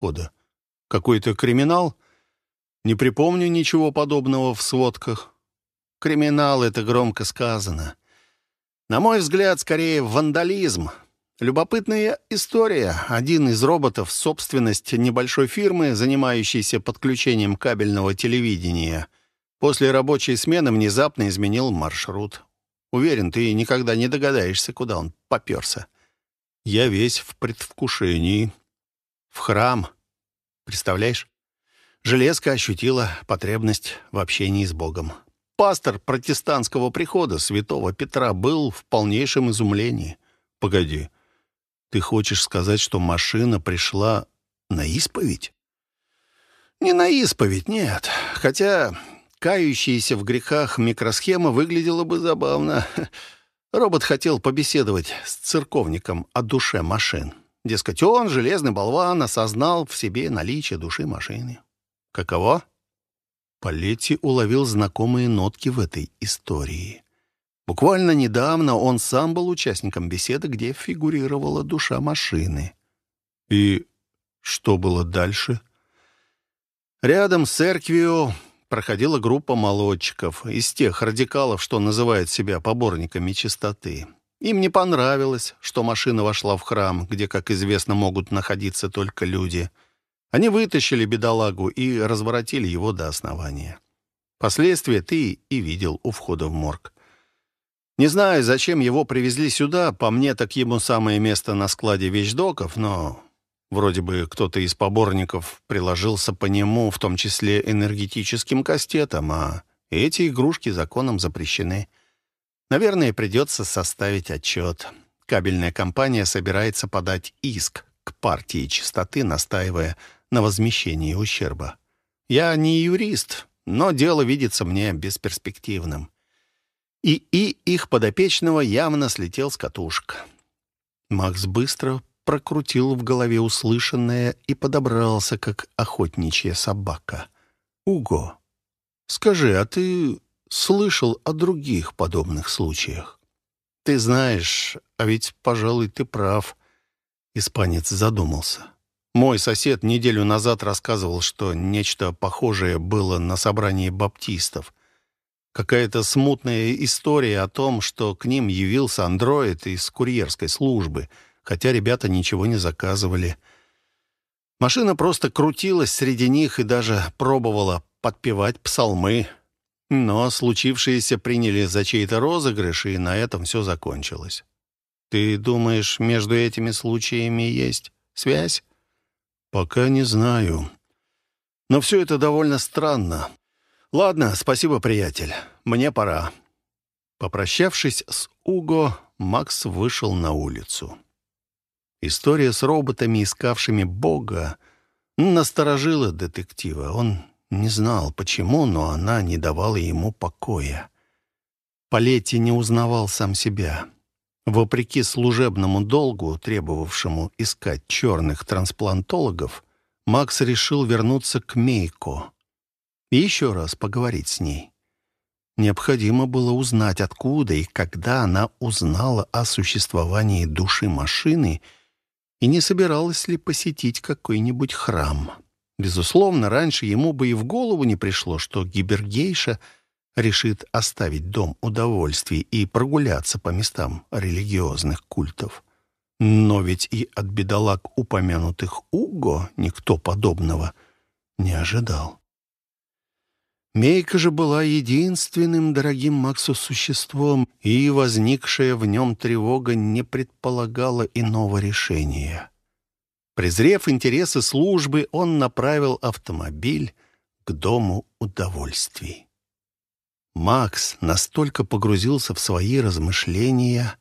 хода? Какой-то криминал? Не припомню ничего подобного в сводках. Криминал — это громко сказано. На мой взгляд, скорее вандализм. Любопытная история. Один из роботов — собственность небольшой фирмы, занимающейся подключением кабельного телевидения. После рабочей смены внезапно изменил маршрут. Уверен, ты никогда не догадаешься, куда он поперся. Я весь в предвкушении. В храм. Представляешь? Железка ощутила потребность в общении с Богом. Пастор протестантского прихода святого Петра был в полнейшем изумлении. «Погоди, ты хочешь сказать, что машина пришла на исповедь?» «Не на исповедь, нет. Хотя кающаяся в грехах микросхема выглядела бы забавно. Робот хотел побеседовать с церковником о душе машин. Дескать, он, железный болван, осознал в себе наличие души машины. Каково? Палетти уловил знакомые нотки в этой истории. Буквально недавно он сам был участником беседы, где фигурировала душа машины. И что было дальше? Рядом с церковью проходила группа молодчиков, из тех радикалов, что называют себя поборниками чистоты. Им не понравилось, что машина вошла в храм, где, как известно, могут находиться только люди. Они вытащили бедолагу и разворотили его до основания. Последствия ты и видел у входа в морг. Не знаю, зачем его привезли сюда, по мне так ему самое место на складе вещдоков, но Вроде бы кто-то из поборников приложился по нему, в том числе энергетическим кастетом, а эти игрушки законом запрещены. Наверное, придется составить отчет. Кабельная компания собирается подать иск к партии чистоты, настаивая на возмещении ущерба. Я не юрист, но дело видится мне бесперспективным. И и их подопечного явно слетел с катушек. Макс быстро прокрутил в голове услышанное и подобрался, как охотничья собака. «Уго, скажи, а ты слышал о других подобных случаях?» «Ты знаешь, а ведь, пожалуй, ты прав», — испанец задумался. «Мой сосед неделю назад рассказывал, что нечто похожее было на собрании баптистов. Какая-то смутная история о том, что к ним явился андроид из курьерской службы — хотя ребята ничего не заказывали. Машина просто крутилась среди них и даже пробовала подпевать псалмы. Но случившееся приняли за чей-то розыгрыш, и на этом все закончилось. Ты думаешь, между этими случаями есть связь? Пока не знаю. Но все это довольно странно. Ладно, спасибо, приятель. Мне пора. Попрощавшись с Уго, Макс вышел на улицу. История с роботами, искавшими Бога, насторожила детектива. Он не знал, почему, но она не давала ему покоя. Палетти не узнавал сам себя. Вопреки служебному долгу, требовавшему искать черных трансплантологов, Макс решил вернуться к Мейко и еще раз поговорить с ней. Необходимо было узнать, откуда и когда она узнала о существовании души машины — и не собиралась ли посетить какой-нибудь храм. Безусловно, раньше ему бы и в голову не пришло, что гибергейша решит оставить дом удовольствий и прогуляться по местам религиозных культов. Но ведь и от бедолаг упомянутых Уго никто подобного не ожидал. Мейка же была единственным дорогим Максу существом, и возникшая в нем тревога не предполагала иного решения. Презрев интересы службы, он направил автомобиль к дому удовольствий. Макс настолько погрузился в свои размышления,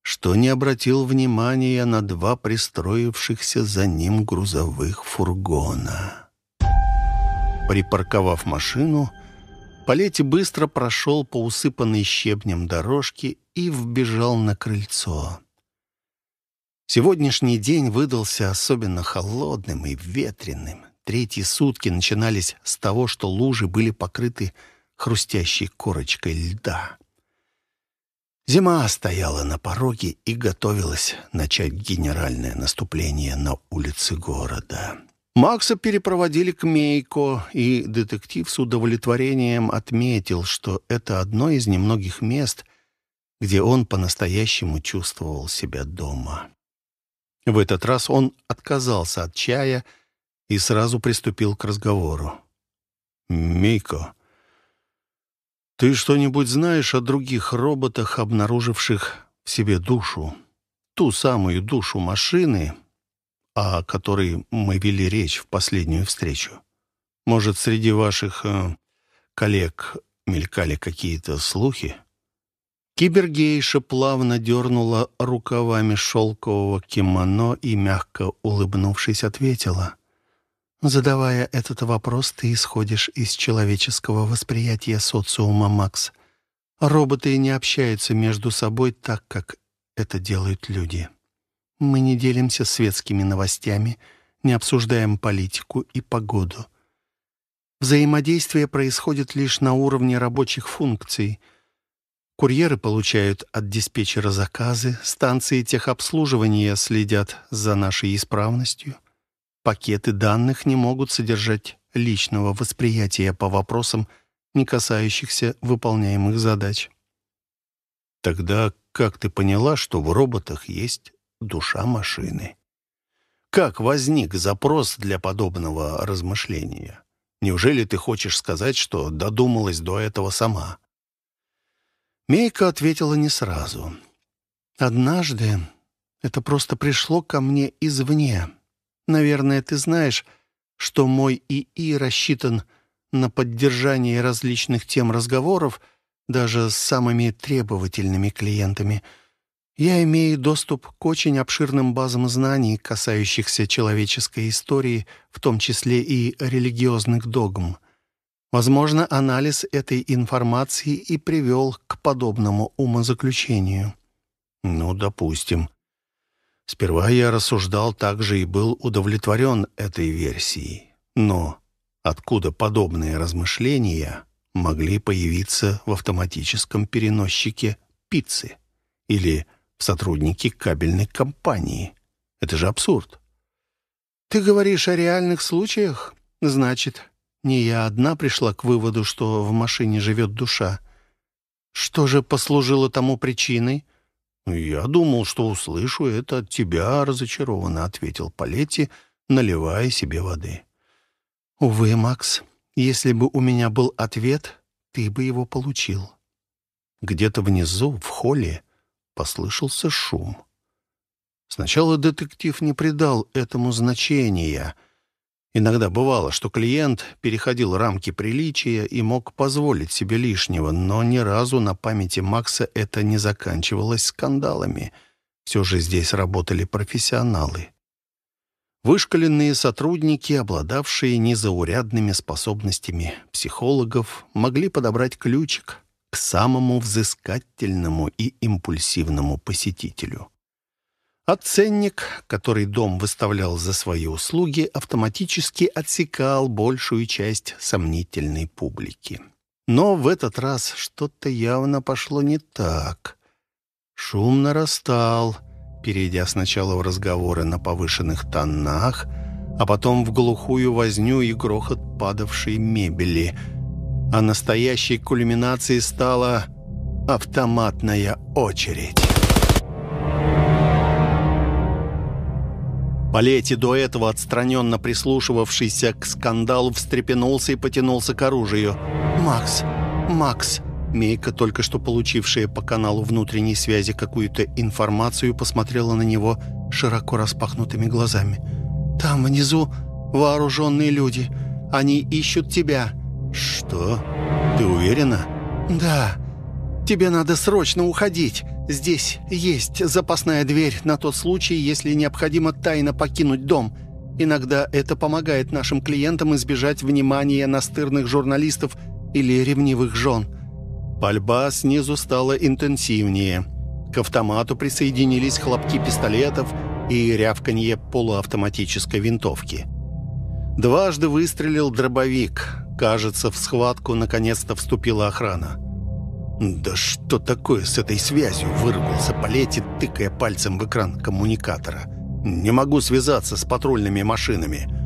что не обратил внимания на два пристроившихся за ним грузовых фургона. Припарковав машину, Палетти быстро прошел по усыпанной щебнем дорожке и вбежал на крыльцо. Сегодняшний день выдался особенно холодным и ветреным. Третьи сутки начинались с того, что лужи были покрыты хрустящей корочкой льда. Зима стояла на пороге и готовилась начать генеральное наступление на улицы города. Макса перепроводили к Мейко, и детектив с удовлетворением отметил, что это одно из немногих мест, где он по-настоящему чувствовал себя дома. В этот раз он отказался от чая и сразу приступил к разговору. «Мейко, ты что-нибудь знаешь о других роботах, обнаруживших в себе душу? Ту самую душу машины, о которой мы вели речь в последнюю встречу. Может, среди ваших э, коллег мелькали какие-то слухи?» Кибергейша плавно дернула рукавами шелкового кимоно и, мягко улыбнувшись, ответила. «Задавая этот вопрос, ты исходишь из человеческого восприятия социума, Макс. Роботы не общаются между собой так, как это делают люди». Мы не делимся светскими новостями, не обсуждаем политику и погоду. Взаимодействие происходит лишь на уровне рабочих функций. Курьеры получают от диспетчера заказы, станции техобслуживания следят за нашей исправностью. Пакеты данных не могут содержать личного восприятия по вопросам, не касающихся выполняемых задач. Тогда как ты поняла, что в роботах есть душа машины. Как возник запрос для подобного размышления? Неужели ты хочешь сказать, что додумалась до этого сама? Мейка ответила не сразу. «Однажды это просто пришло ко мне извне. Наверное, ты знаешь, что мой ИИ рассчитан на поддержание различных тем разговоров, даже с самыми требовательными клиентами — я имею доступ к очень обширным базам знаний, касающихся человеческой истории, в том числе и религиозных догм. Возможно, анализ этой информации и привел к подобному умозаключению. Ну, допустим. Сперва я рассуждал так же и был удовлетворен этой версией. Но откуда подобные размышления могли появиться в автоматическом переносчике пиццы? Или сотрудники кабельной компании. Это же абсурд. Ты говоришь о реальных случаях? Значит, не я одна пришла к выводу, что в машине живет душа. Что же послужило тому причиной? «Я думал, что услышу это от тебя», — разочарованно ответил Палетти, наливая себе воды. «Увы, Макс, если бы у меня был ответ, ты бы его получил». Где-то внизу, в холле, послышался шум. Сначала детектив не придал этому значения. Иногда бывало, что клиент переходил рамки приличия и мог позволить себе лишнего, но ни разу на памяти Макса это не заканчивалось скандалами. Все же здесь работали профессионалы. Вышкаленные сотрудники, обладавшие незаурядными способностями психологов, могли подобрать ключик — к самому взыскательному и импульсивному посетителю. А ценник, который дом выставлял за свои услуги, автоматически отсекал большую часть сомнительной публики. Но в этот раз что-то явно пошло не так. Шум нарастал, перейдя сначала в разговоры на повышенных тонах, а потом в глухую возню и грохот падавшей мебели — а настоящей кульминацией стала автоматная очередь. Палетти, до этого отстраненно прислушивавшийся к скандалу, встрепенулся и потянулся к оружию. «Макс! Макс!» Мейка, только что получившая по каналу внутренней связи какую-то информацию, посмотрела на него широко распахнутыми глазами. «Там внизу вооруженные люди. Они ищут тебя. «Что? Ты уверена?» «Да. Тебе надо срочно уходить. Здесь есть запасная дверь на тот случай, если необходимо тайно покинуть дом. Иногда это помогает нашим клиентам избежать внимания настырных журналистов или ревнивых жен». Пальба снизу стала интенсивнее. К автомату присоединились хлопки пистолетов и рявканье полуавтоматической винтовки. Дважды выстрелил дробовик. Кажется, в схватку наконец-то вступила охрана. «Да что такое с этой связью?» — выругался Палетти, тыкая пальцем в экран коммуникатора. «Не могу связаться с патрульными машинами.